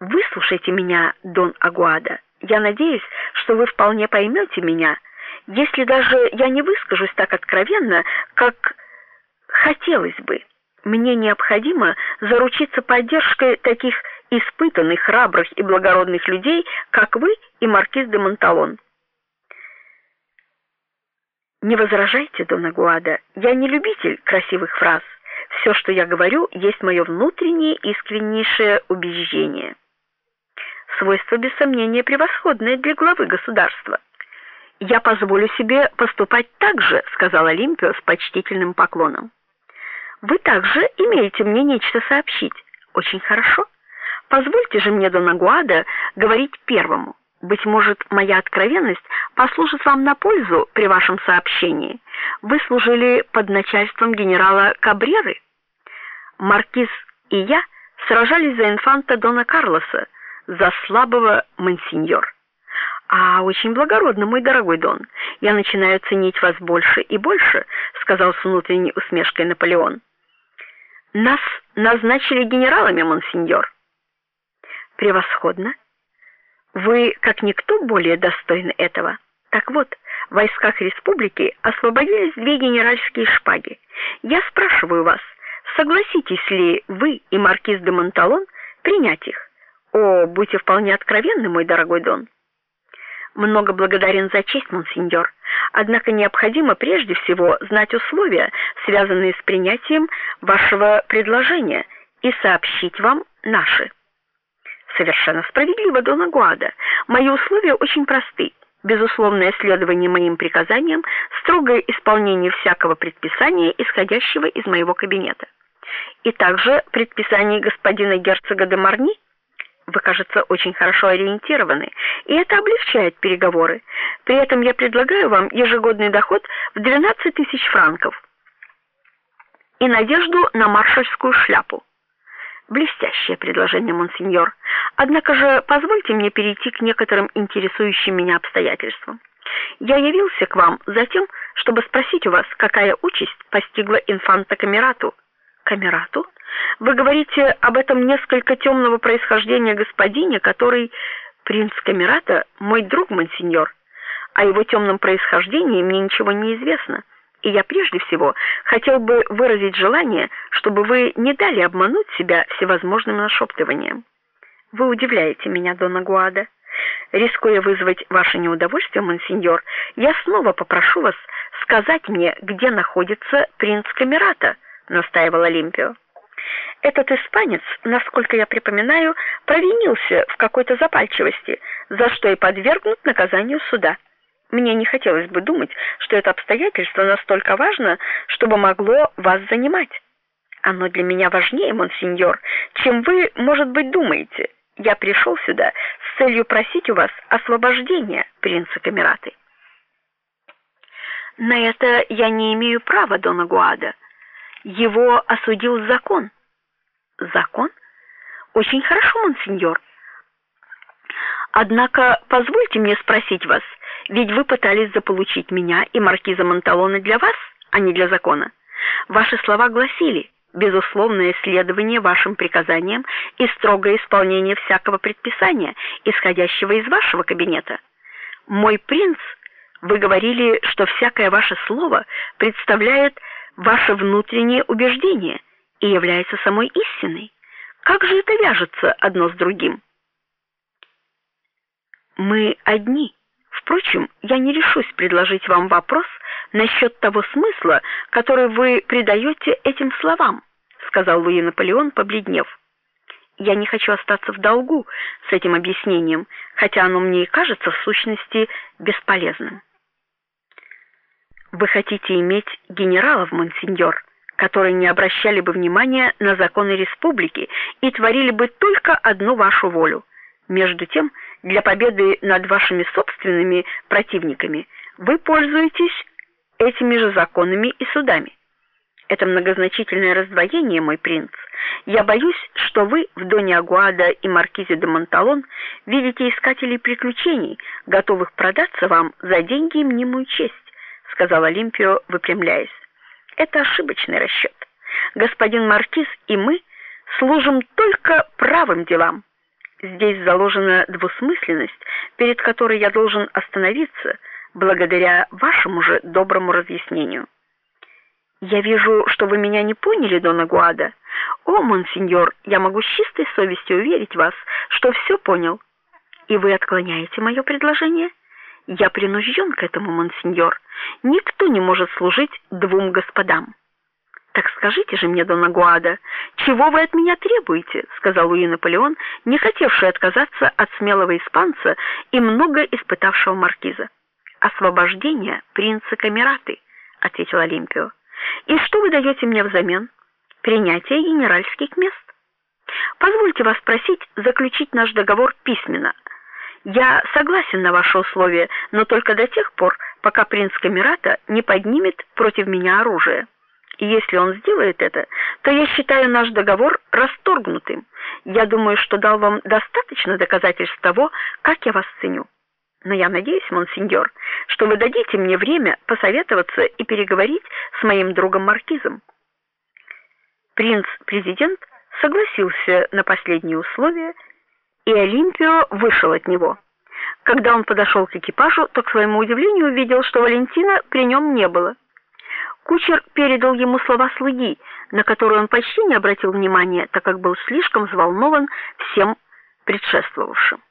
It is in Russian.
Выслушайте меня, Дон Агуада. Я надеюсь, что вы вполне поймете меня, если даже я не выскажусь так откровенно, как хотелось бы. Мне необходимо заручиться поддержкой таких испытанных, храбрых и благородных людей, как вы и маркиз де Монталон. Не возражайте, Дон Агуада. Я не любитель красивых фраз. Все, что я говорю, есть мое внутреннее искреннейшее убеждение. Свойство без сомнения превосходное для главы государства. Я позволю себе поступать так же, сказал Олимпио с почтительным поклоном. Вы также имеете мне нечто сообщить. Очень хорошо. Позвольте же мне, Дон Агуада, говорить первому. Быть может, моя откровенность послужит вам на пользу при вашем сообщении. Вы служили под начальством генерала Кабреры. Маркиз и я сражались за инфанта Дона Карлоса, за слабого монсеньор. А очень благородно, мой дорогой Дон. Я начинаю ценить вас больше и больше, сказал с внутренней усмешкой Наполеон. Нас назначили генералами, монсеньор. Превосходно. Вы, как никто, более достойны этого. Так вот, в войсках республики освободились две генеральские шпаги. Я спрашиваю вас, согласитесь ли вы и маркиз де Монталон принять их? О, будьте вполне откровенны, мой дорогой Дон. Много благодарен за честь, монсеньор. Однако необходимо прежде всего знать условия, связанные с принятием вашего предложения, и сообщить вам наши. Совершенно справедливо, Дон Агуада. Мои условия очень просты. Безусловное следование моим приказаниям, строгое исполнение всякого предписания, исходящего из моего кабинета. И также предписание господина герцога де Марни вы, кажется, очень хорошо ориентированы, и это облегчает переговоры. При этом я предлагаю вам ежегодный доход в 12 тысяч франков и надежду на маршальскую шляпу. Блестящее предложение, монсеньор. Однако же позвольте мне перейти к некоторым интересующим меня обстоятельствам. Я явился к вам за тем, чтобы спросить у вас, какая участь постигла инфанта Камерату. Камерату? Вы говорите об этом несколько темного происхождения господине, который принц Камерата, мой друг, монсеньор. О его темном происхождении мне ничего не известно. И я прежде всего хотел бы выразить желание, чтобы вы не дали обмануть себя всевозможным нашептыванием. Вы удивляете меня, Дона Гуада. Рискуя вызвать ваше неудовольствие, монсеньор, я снова попрошу вас сказать мне, где находится принц Камерата, настаивал Олимпио. Этот испанец, насколько я припоминаю, провинился в какой-то запальчивости, за что и подвергнут наказанию суда. Мне не хотелось бы думать, что это обстоятельство настолько важно, чтобы могло вас занимать. Оно для меня важнее, монсеньор, чем вы, может быть, думаете. Я пришел сюда с целью просить у вас освобождения принца Камераты. На это я не имею права, дона Гуада. Его осудил закон. Закон? Очень хорошо, монсеньор. Однако позвольте мне спросить вас, ведь вы пытались заполучить меня и маркиза Монталона для вас, а не для закона. Ваши слова гласили: безусловное следование вашим приказаниям и строгое исполнение всякого предписания, исходящего из вашего кабинета. Мой принц, вы говорили, что всякое ваше слово представляет ваше внутреннее убеждение и является самой истиной. Как же это вяжется одно с другим? Мы одни. Впрочем, я не решусь предложить вам вопрос насчет того смысла, который вы придаете этим словам, сказал Луи Наполеон, побледнев. Я не хочу остаться в долгу с этим объяснением, хотя оно мне и кажется в сущности бесполезным. Вы хотите иметь генералов, монсеньор, которые не обращали бы внимания на законы республики и творили бы только одну вашу волю. Между тем, для победы над вашими собственными противниками вы пользуетесь этими же законами и судами. Это многозначительное раздвоение, мой принц. Я боюсь, что вы в Доне Агуада и Маркизе де Монталон видите искателей приключений, готовых продаться вам за деньги и мнимую честь, сказал Олимпио, выпрямляясь. Это ошибочный расчет. Господин маркиз и мы служим только правым делам. Здесь заложена двусмысленность, перед которой я должен остановиться благодаря вашему же доброму разъяснению. Я вижу, что вы меня не поняли, дона Гуада. О, монсеньор, я могу с чистой совестью уверить вас, что все понял. И вы отклоняете мое предложение? Я принужден к этому, монсеньор. Никто не может служить двум господам. Так скажите же мне, дона Гуада, чего вы от меня требуете, сказал Луи Наполеон, не хотевший отказаться от смелого испанца и много испытавшего маркиза. Освобождение принца Камераты, ответил Олимпио. И что вы даете мне взамен? Принятие генеральских мест. Позвольте вас просить заключить наш договор письменно. Я согласен на ваши условия, но только до тех пор, пока принц Камерата не поднимет против меня оружие. И если он сделает это, то я считаю наш договор расторгнутым. Я думаю, что дал вам достаточно доказательств того, как я вас ценю. Но я надеюсь, монсеньор, что вы дадите мне время посоветоваться и переговорить с моим другом маркизом. Принц-президент согласился на последние условия, и Олимпио вышел от него. Когда он подошел к экипажу, то к своему удивлению увидел, что Валентина при нем не было. Кучер передал ему слова слуги, на которые он почти не обратил внимания, так как был слишком взволнован всем предшествовавшим.